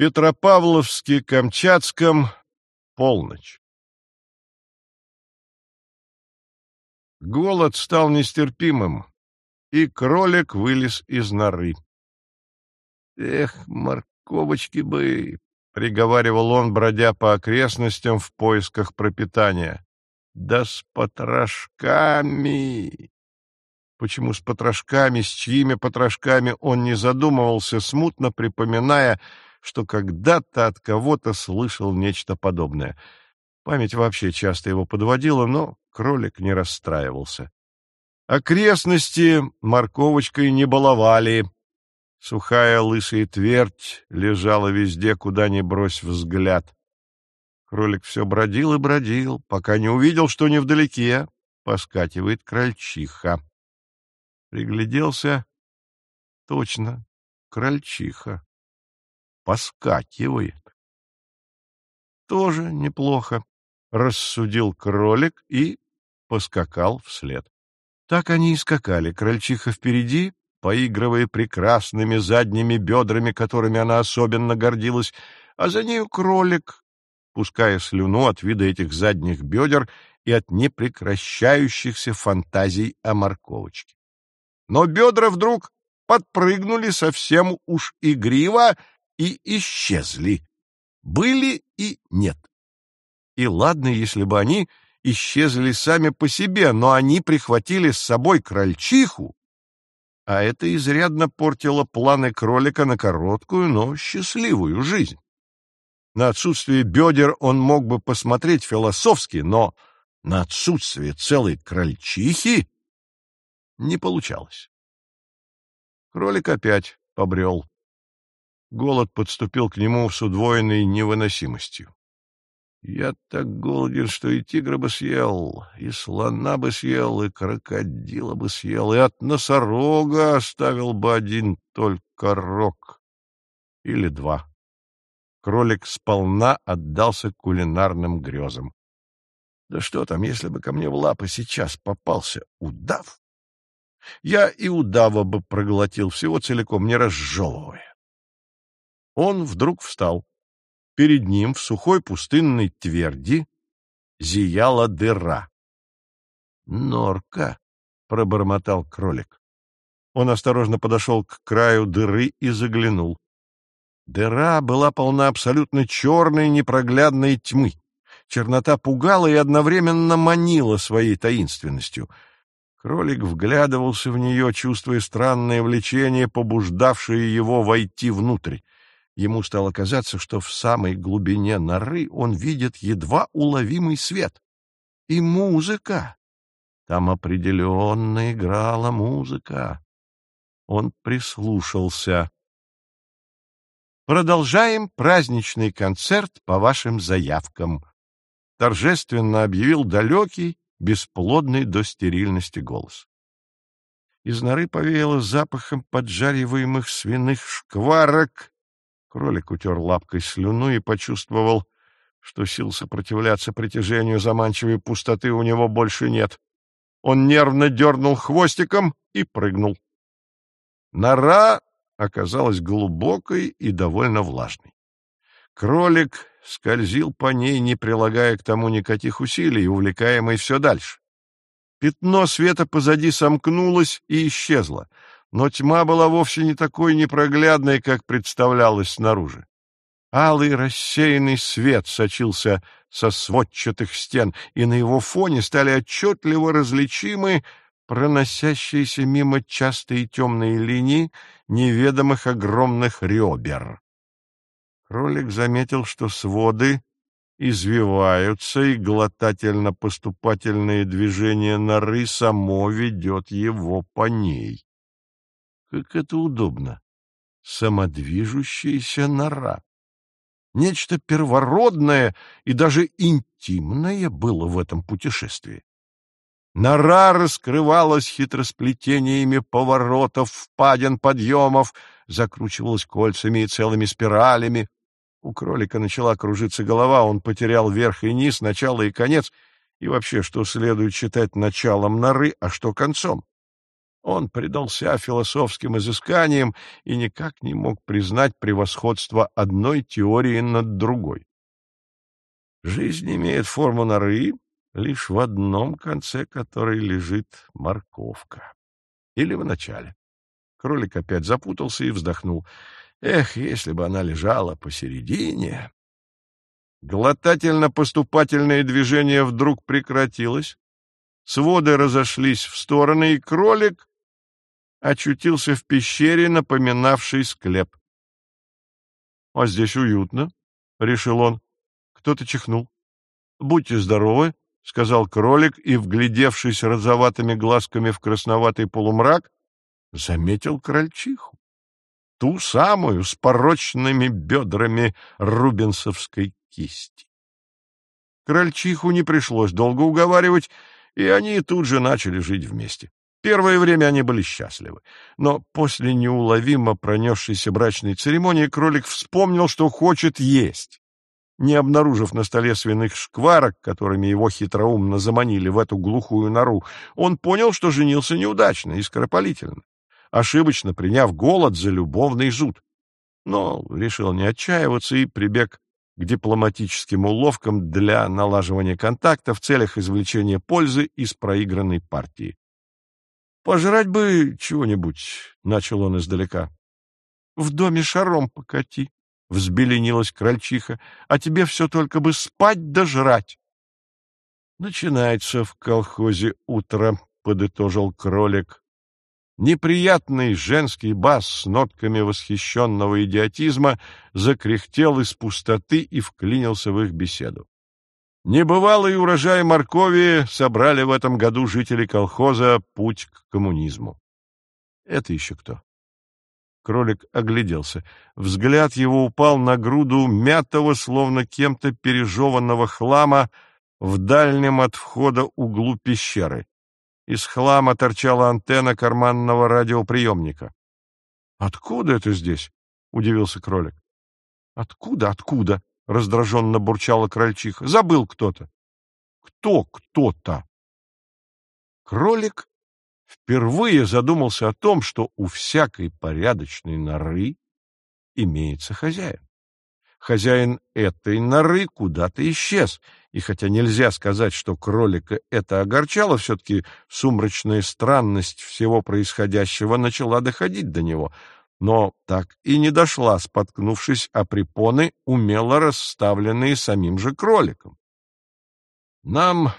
Петропавловске-Камчатском полночь. Голод стал нестерпимым, и кролик вылез из норы. «Эх, морковочки бы!» — приговаривал он, бродя по окрестностям в поисках пропитания. «Да с потрошками!» Почему с потрошками, с чьими потрошками он не задумывался, смутно припоминая, что когда-то от кого-то слышал нечто подобное. Память вообще часто его подводила, но кролик не расстраивался. Окрестности морковочкой не баловали. Сухая лысая твердь лежала везде, куда ни брось взгляд. Кролик все бродил и бродил, пока не увидел, что невдалеке поскакивает крольчиха. Пригляделся. Точно, крольчиха поскакивает. Тоже неплохо, — рассудил кролик и поскакал вслед. Так они и скакали, крольчиха впереди, поигрывая прекрасными задними бедрами, которыми она особенно гордилась, а за нею кролик, пуская слюну от вида этих задних бедер и от непрекращающихся фантазий о морковочке. Но бедра вдруг подпрыгнули совсем уж игриво и исчезли. Были и нет. И ладно, если бы они исчезли сами по себе, но они прихватили с собой крольчиху, а это изрядно портило планы кролика на короткую, но счастливую жизнь. На отсутствие бедер он мог бы посмотреть философски, но на отсутствие целой крольчихи не получалось. Кролик опять побрел. Голод подступил к нему с удвоенной невыносимостью. Я так голоден, что и тигра бы съел, и слона бы съел, и крокодила бы съел, и от носорога оставил бы один только рог. Или два. Кролик сполна отдался кулинарным грезам. Да что там, если бы ко мне в лапы сейчас попался удав? Я и удава бы проглотил всего целиком, не разжевывая. Он вдруг встал. Перед ним в сухой пустынной тверди зияла дыра. «Норка!» — пробормотал кролик. Он осторожно подошел к краю дыры и заглянул. Дыра была полна абсолютно черной непроглядной тьмы. Чернота пугала и одновременно манила своей таинственностью. Кролик вглядывался в нее, чувствуя странное влечение, побуждавшее его войти внутрь. Ему стало казаться, что в самой глубине норы он видит едва уловимый свет. И музыка. Там определенно играла музыка. Он прислушался. «Продолжаем праздничный концерт по вашим заявкам», — торжественно объявил далекий, бесплодный до стерильности голос. Из норы повеяло запахом поджариваемых свиных шкварок Кролик утер лапкой слюну и почувствовал, что сил сопротивляться притяжению заманчивой пустоты у него больше нет. Он нервно дернул хвостиком и прыгнул. Нора оказалась глубокой и довольно влажной. Кролик скользил по ней, не прилагая к тому никаких усилий, увлекаемый все дальше. Пятно света позади сомкнулось и исчезло но тьма была вовсе не такой непроглядной, как представлялось снаружи. Алый рассеянный свет сочился со сводчатых стен, и на его фоне стали отчетливо различимы проносящиеся мимо частые темные линии неведомых огромных ребер. Кролик заметил, что своды извиваются, и глотательно-поступательное движение норы само ведет его по ней. Как это удобно! Самодвижущаяся нора. Нечто первородное и даже интимное было в этом путешествии. Нора раскрывалась хитросплетениями поворотов, впадин, подъемов, закручивалась кольцами и целыми спиралями. У кролика начала кружиться голова, он потерял верх и низ, начало и конец, и вообще, что следует считать началом норы, а что концом. Он предался философским изысканиям и никак не мог признать превосходство одной теории над другой. Жизнь имеет форму норы, лишь в одном конце которой лежит морковка. Или в начале. Кролик опять запутался и вздохнул. Эх, если бы она лежала посередине... Глотательно-поступательное движение вдруг прекратилось, своды разошлись в стороны, и кролик очутился в пещере, напоминавшей склеп. — А здесь уютно, — решил он. Кто-то чихнул. — Будьте здоровы, — сказал кролик, и, вглядевшись розоватыми глазками в красноватый полумрак, заметил крольчиху. Ту самую с порочными бедрами рубинсовской кисти. Крольчиху не пришлось долго уговаривать, и они тут же начали жить вместе. Первое время они были счастливы, но после неуловимо пронесшейся брачной церемонии кролик вспомнил, что хочет есть. Не обнаружив на столе свиных шкварок, которыми его хитроумно заманили в эту глухую нору, он понял, что женился неудачно и скоропалительно, ошибочно приняв голод за любовный зуд. Но решил не отчаиваться и прибег к дипломатическим уловкам для налаживания контакта в целях извлечения пользы из проигранной партии. «Пожрать бы чего-нибудь», — начал он издалека. «В доме шаром покати», — взбеленилась крольчиха, «а тебе все только бы спать да жрать». «Начинается в колхозе утро», — подытожил кролик. Неприятный женский бас с нотками восхищенного идиотизма закряхтел из пустоты и вклинился в их беседу. Небывалый урожай моркови собрали в этом году жители колхоза «Путь к коммунизму». Это еще кто? Кролик огляделся. Взгляд его упал на груду мятого, словно кем-то пережеванного хлама в дальнем от входа углу пещеры. Из хлама торчала антенна карманного радиоприемника. «Откуда это здесь?» — удивился кролик. «Откуда, откуда?» — раздраженно бурчала крольчиха. «Забыл кто-то». «Кто кто-то?» Кролик впервые задумался о том, что у всякой порядочной норы имеется хозяин. Хозяин этой норы куда-то исчез — и хотя нельзя сказать, что кролика это огорчало, все-таки сумрачная странность всего происходящего начала доходить до него, но так и не дошла, споткнувшись о препоны, умело расставленные самим же кроликом. «Нам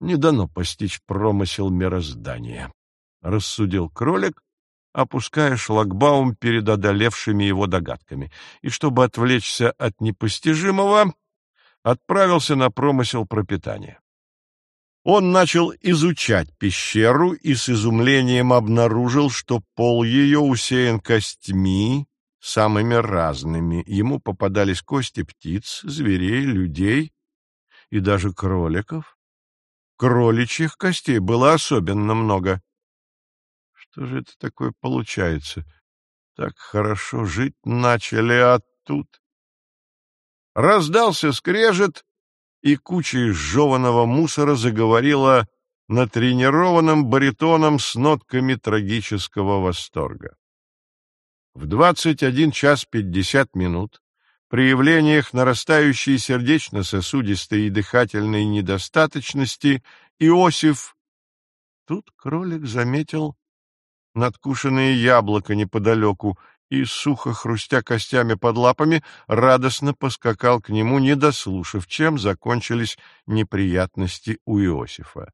не дано постичь промысел мироздания», — рассудил кролик, опуская шлагбаум перед одолевшими его догадками, и чтобы отвлечься от непостижимого, отправился на промысел пропитания. Он начал изучать пещеру и с изумлением обнаружил, что пол ее усеян костьми, самыми разными. Ему попадались кости птиц, зверей, людей и даже кроликов. Кроличьих костей было особенно много. Что же это такое получается? Так хорошо жить начали, а тут... Раздался скрежет, и куча изжеванного мусора заговорила натренированным баритоном с нотками трагического восторга. В 21 час 50 минут при явлениях нарастающей сердечно-сосудистой и дыхательной недостаточности Иосиф... Тут кролик заметил надкушенное яблоко неподалеку и, сухо хрустя костями под лапами, радостно поскакал к нему, не дослушав, чем закончились неприятности у Иосифа.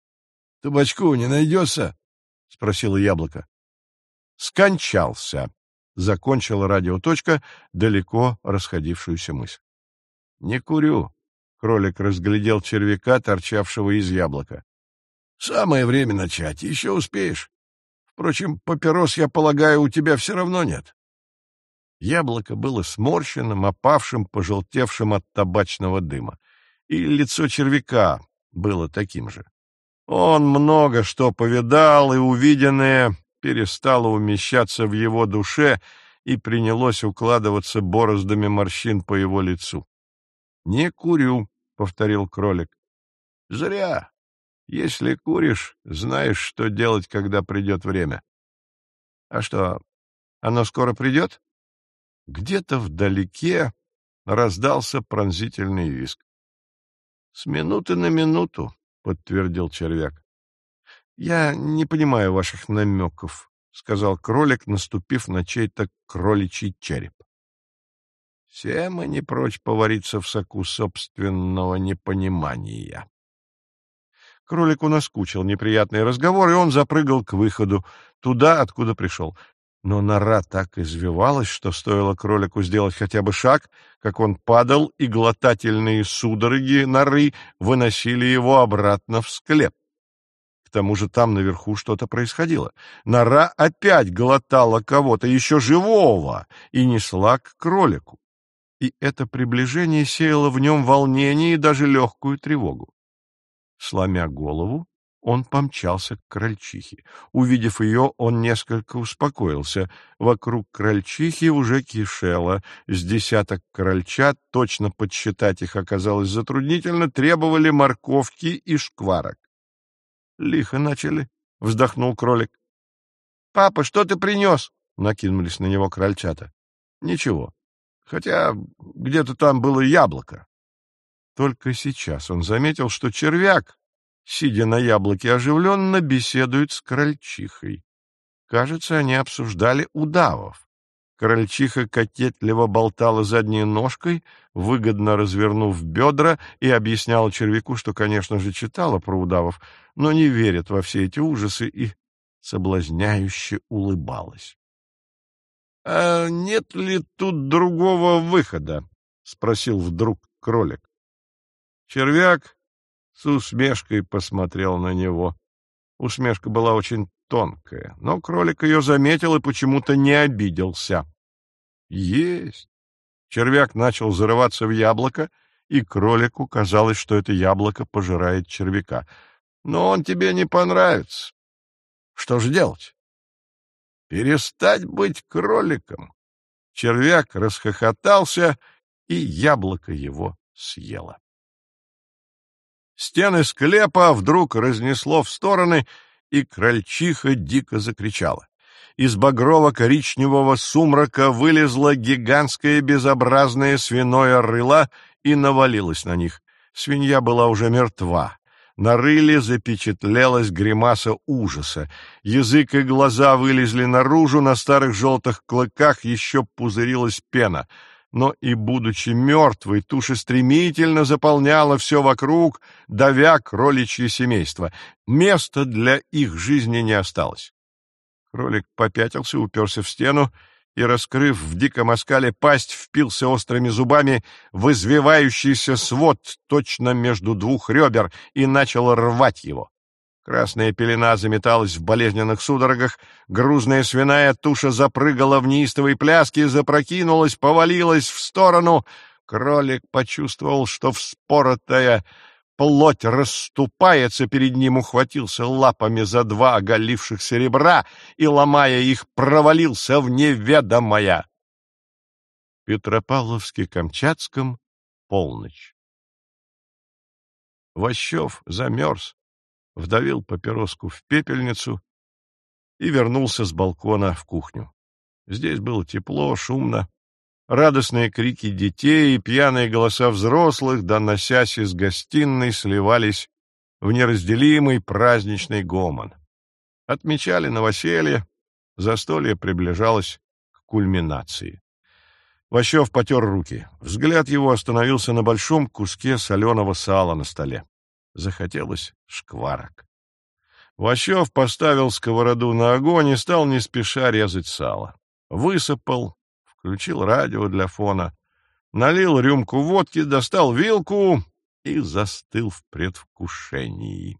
— Табачку не найдется? — спросило яблоко. — Скончался, — закончила радиоточка далеко расходившуюся мысль. — Не курю, — кролик разглядел червяка, торчавшего из яблока. — Самое время начать, еще успеешь. Впрочем, папирос, я полагаю, у тебя все равно нет. Яблоко было сморщенным, опавшим, пожелтевшим от табачного дыма. И лицо червяка было таким же. Он много что повидал, и увиденное перестало умещаться в его душе и принялось укладываться бороздами морщин по его лицу. — Не курю, — повторил кролик. — Зря. Если куришь, знаешь, что делать, когда придет время. А что, оно скоро придет? Где-то вдалеке раздался пронзительный виск. — С минуты на минуту, — подтвердил червяк. — Я не понимаю ваших намеков, — сказал кролик, наступив на чей-то кроличий череп. Все мы не прочь повариться в соку собственного непонимания. Кролику наскучил неприятный разговор, и он запрыгал к выходу, туда, откуда пришел. Но нора так извивалась, что стоило кролику сделать хотя бы шаг, как он падал, и глотательные судороги норы выносили его обратно в склеп. К тому же там наверху что-то происходило. Нора опять глотала кого-то еще живого и несла к кролику. И это приближение сеяло в нем волнение и даже легкую тревогу. Сломя голову, он помчался к крольчихе. Увидев ее, он несколько успокоился. Вокруг крольчихи уже кишело. С десяток крольчат, точно подсчитать их оказалось затруднительно, требовали морковки и шкварок. — Лихо начали, — вздохнул кролик. — Папа, что ты принес? — накинулись на него крольчата. — Ничего. Хотя где-то там было яблоко. Только сейчас он заметил, что червяк, сидя на яблоке, оживленно беседует с крольчихой. Кажется, они обсуждали удавов. Крольчиха кокетливо болтала задней ножкой, выгодно развернув бедра, и объясняла червяку, что, конечно же, читала про удавов, но не верит во все эти ужасы и соблазняюще улыбалась. — А нет ли тут другого выхода? — спросил вдруг кролик. Червяк с усмешкой посмотрел на него. Усмешка была очень тонкая, но кролик ее заметил и почему-то не обиделся. Есть. Червяк начал зарываться в яблоко, и кролику казалось, что это яблоко пожирает червяка. Но он тебе не понравится. Что же делать? Перестать быть кроликом. Червяк расхохотался, и яблоко его съело. Стены склепа вдруг разнесло в стороны, и крольчиха дико закричала. Из багрово-коричневого сумрака вылезла гигантское безобразное свиное рыло и навалилась на них. Свинья была уже мертва. На рыле запечатлелась гримаса ужаса. Язык и глаза вылезли наружу, на старых желтых клыках еще пузырилась пена — но и, будучи мертвой, туша стремительно заполняла все вокруг, давя кроличье семейство. Места для их жизни не осталось. Кролик попятился, уперся в стену и, раскрыв в диком оскале пасть, впился острыми зубами в извивающийся свод точно между двух ребер и начал рвать его. Красная пелена заметалась в болезненных судорогах, грузная свиная туша запрыгала в неистовой пляске, запрокинулась, повалилась в сторону. Кролик почувствовал, что вспоротая плоть расступается перед ним, ухватился лапами за два оголившихся ребра и, ломая их, провалился в неведомое. Петропавловске-Камчатском полночь. Ващев замерз, вдавил папироску в пепельницу и вернулся с балкона в кухню. Здесь было тепло, шумно, радостные крики детей и пьяные голоса взрослых, доносясь из гостиной, сливались в неразделимый праздничный гомон. Отмечали новоселье, застолье приближалось к кульминации. Ващев потер руки. Взгляд его остановился на большом куске соленого сала на столе. Захотелось шкварок. Ващев поставил сковороду на огонь и стал не спеша резать сало. Высыпал, включил радио для фона, налил рюмку водки, достал вилку и застыл в предвкушении.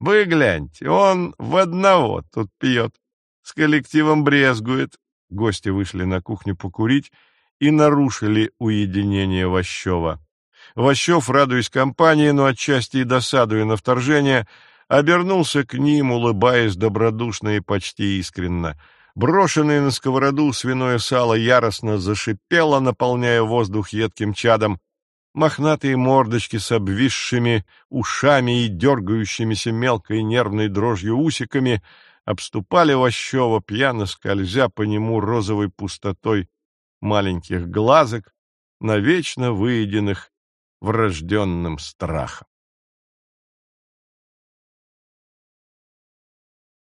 «Вы гляньте, он в одного тут пьет, с коллективом брезгует». Гости вышли на кухню покурить и нарушили уединение Ващева. Ващев, радуясь компании, но отчасти и досадуя на вторжение, обернулся к ним, улыбаясь добродушно и почти искренно. Брошенное на сковороду свиное сало яростно зашипело, наполняя воздух едким чадом. Мохнатые мордочки с обвисшими ушами и дергающимися мелкой нервной дрожью усиками обступали Ващева, пьяно скользя по нему розовой пустотой маленьких глазок, навечно выеденных врожденным страхом.